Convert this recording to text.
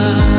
love.